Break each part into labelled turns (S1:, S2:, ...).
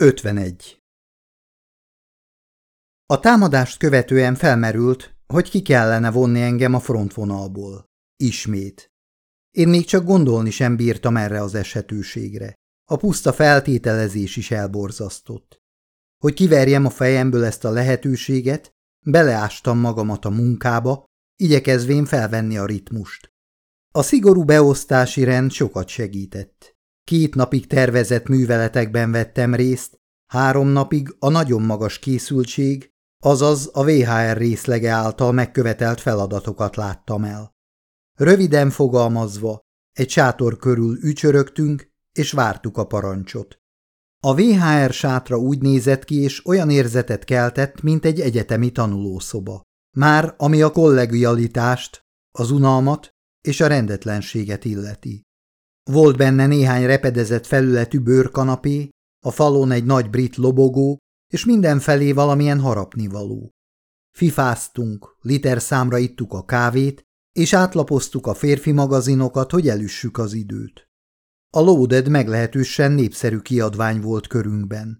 S1: 51. A támadást követően felmerült, hogy ki kellene vonni engem a frontvonalból. Ismét. Én még csak gondolni sem bírtam erre az esetőségre. A puszta feltételezés is elborzasztott. Hogy kiverjem a fejemből ezt a lehetőséget, beleástam magamat a munkába, igyekezvén felvenni a ritmust. A szigorú beosztási rend sokat segített. Két napig tervezett műveletekben vettem részt, három napig a nagyon magas készültség, azaz a VHR részlege által megkövetelt feladatokat láttam el. Röviden fogalmazva, egy sátor körül ücsörögtünk, és vártuk a parancsot. A VHR sátra úgy nézett ki, és olyan érzetet keltett, mint egy egyetemi tanulószoba. Már ami a kollegialitást, az unalmat és a rendetlenséget illeti. Volt benne néhány repedezett felületű bőrkanapé, a falon egy nagy brit lobogó, és mindenfelé valamilyen harapnivaló. Fifáztunk, liter számra ittuk a kávét, és átlapoztuk a férfi magazinokat, hogy elüssük az időt. A Loaded meglehetősen népszerű kiadvány volt körünkben.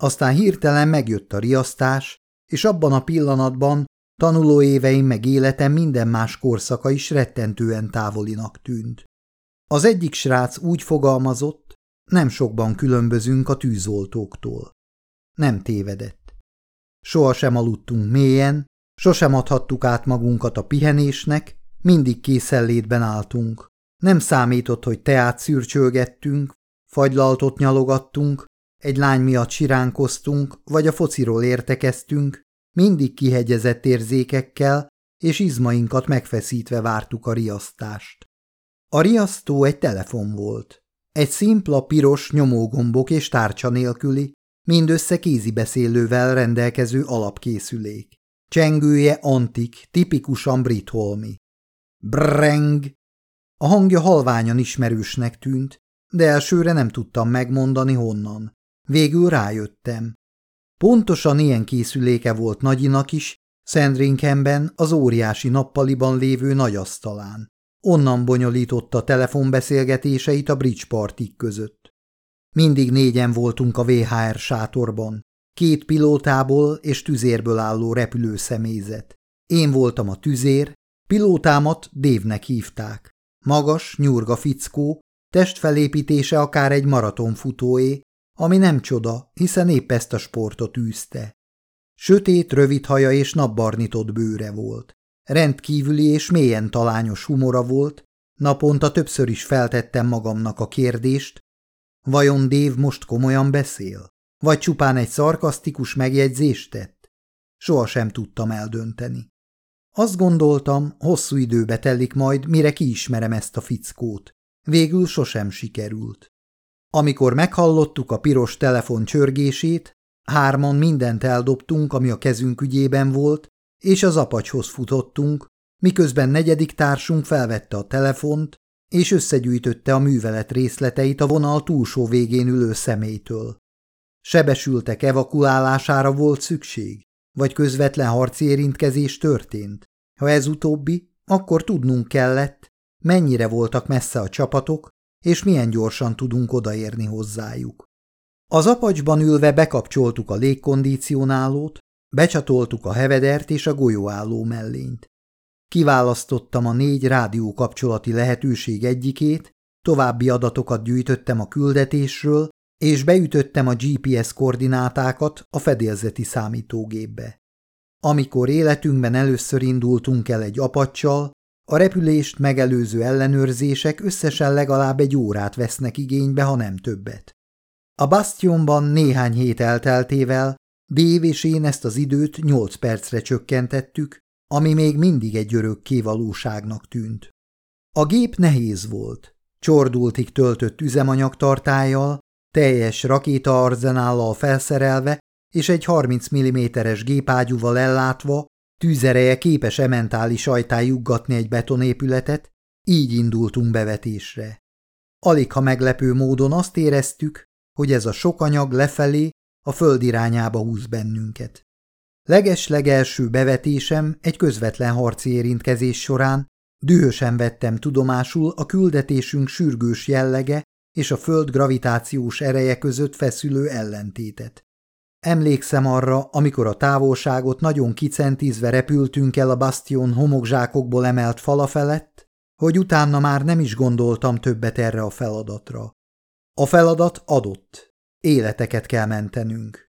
S1: Aztán hirtelen megjött a riasztás, és abban a pillanatban tanuló éveim meg életem minden más korszaka is rettentően távolinak tűnt. Az egyik srác úgy fogalmazott, nem sokban különbözünk a tűzoltóktól. Nem tévedett. Sohasem aludtunk mélyen, sosem adhattuk át magunkat a pihenésnek, mindig készenlétben álltunk. Nem számított, hogy teát szürcsölgettünk, fagylaltot nyalogattunk, egy lány miatt siránkoztunk, vagy a fociról értekeztünk, mindig kihegyezett érzékekkel és izmainkat megfeszítve vártuk a riasztást. A riasztó egy telefon volt. Egy szimpla piros nyomógombok és tárcsa nélküli, mindössze kézibeszélővel rendelkező alapkészülék. Csengője antik, tipikusan brit holmi. Breng! A hangja halványan ismerősnek tűnt, de elsőre nem tudtam megmondani honnan. Végül rájöttem. Pontosan ilyen készüléke volt nagyinak is, Sandrinkenben az óriási nappaliban lévő nagyasztalán. Onnan bonyolította telefonbeszélgetéseit a bridge partik között. Mindig négyen voltunk a VHR sátorban, két pilótából és tüzérből álló repülőszemélyzet. Én voltam a tüzér, pilótámat Dévnek hívták. Magas, nyurga fickó, testfelépítése akár egy maratonfutóé, ami nem csoda, hiszen épp ezt a sportot űzte. Sötét, rövid haja és napbarnitott bőre volt. Rendkívüli és mélyen talányos humora volt, naponta többször is feltettem magamnak a kérdést, vajon Dév most komolyan beszél? Vagy csupán egy szarkasztikus megjegyzést tett? Soha sem tudtam eldönteni. Azt gondoltam, hosszú időbe telik majd, mire kiismerem ezt a fickót. Végül sosem sikerült. Amikor meghallottuk a piros telefon csörgését, hárman mindent eldobtunk, ami a kezünk ügyében volt, és az apacshoz futottunk, miközben negyedik társunk felvette a telefont, és összegyűjtötte a művelet részleteit a vonal túlsó végén ülő személytől. Sebesültek evakuálására volt szükség, vagy közvetlen harci érintkezés történt? Ha ez utóbbi, akkor tudnunk kellett, mennyire voltak messze a csapatok, és milyen gyorsan tudunk odaérni hozzájuk. Az apacsban ülve bekapcsoltuk a légkondicionálót, becsatoltuk a hevedert és a golyóálló mellényt. Kiválasztottam a négy rádiókapcsolati lehetőség egyikét, további adatokat gyűjtöttem a küldetésről, és beütöttem a GPS koordinátákat a fedélzeti számítógépbe. Amikor életünkben először indultunk el egy apacsal, a repülést megelőző ellenőrzések összesen legalább egy órát vesznek igénybe, ha nem többet. A bastionban néhány hét elteltével Dév és én ezt az időt nyolc percre csökkentettük, ami még mindig egy örök kévalóságnak tűnt. A gép nehéz volt, csordultig töltött üzemanyagtartájjal, teljes rakétaarzenállal felszerelve és egy 30 mm-es gépágyúval ellátva, tűzereje képes ementális ajtán juggatni egy betonépületet, így indultunk bevetésre. Alig ha meglepő módon azt éreztük, hogy ez a sok anyag lefelé a föld irányába húz bennünket. Leges-legelső bevetésem egy közvetlen harci érintkezés során dühösen vettem tudomásul a küldetésünk sürgős jellege és a föld gravitációs ereje között feszülő ellentétet. Emlékszem arra, amikor a távolságot nagyon kicentízve repültünk el a bastion homokzsákokból emelt fala felett, hogy utána már nem is gondoltam többet erre a feladatra. A feladat adott. Életeket kell mentenünk.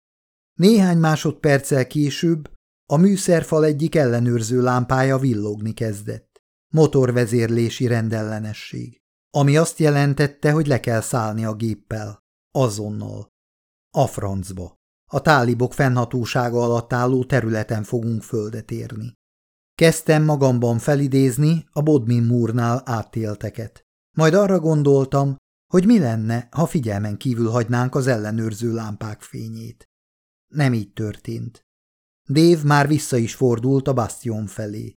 S1: Néhány másodperccel később a műszerfal egyik ellenőrző lámpája villogni kezdett. Motorvezérlési rendellenesség. Ami azt jelentette, hogy le kell szállni a géppel. Azonnal. A francba. A tálibok fennhatósága alatt álló területen fogunk földet érni. Kezdtem magamban felidézni a Bodmin múrnál átélteket. Majd arra gondoltam, hogy mi lenne, ha figyelmen kívül hagynánk az ellenőrző lámpák fényét. Nem így történt. Dave már vissza is fordult a bastion felé.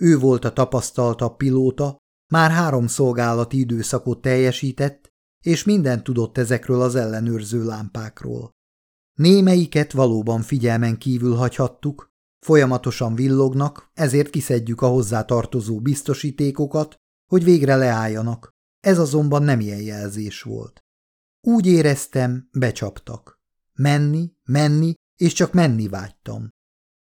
S1: Ő volt a tapasztaltabb pilóta, már három szolgálati időszakot teljesített, és mindent tudott ezekről az ellenőrző lámpákról. Némelyiket valóban figyelmen kívül hagyhattuk, folyamatosan villognak, ezért kiszedjük a hozzá tartozó biztosítékokat, hogy végre leálljanak. Ez azonban nem ilyen jelzés volt. Úgy éreztem, becsaptak. Menni, menni, és csak menni vágytam.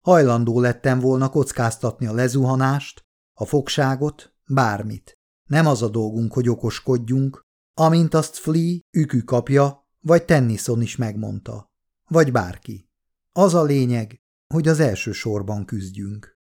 S1: Hajlandó lettem volna kockáztatni a lezuhanást, a fogságot, bármit. Nem az a dolgunk, hogy okoskodjunk, amint azt Flea ükü kapja, vagy Tennyson is megmondta. Vagy bárki. Az a lényeg, hogy az első sorban küzdjünk.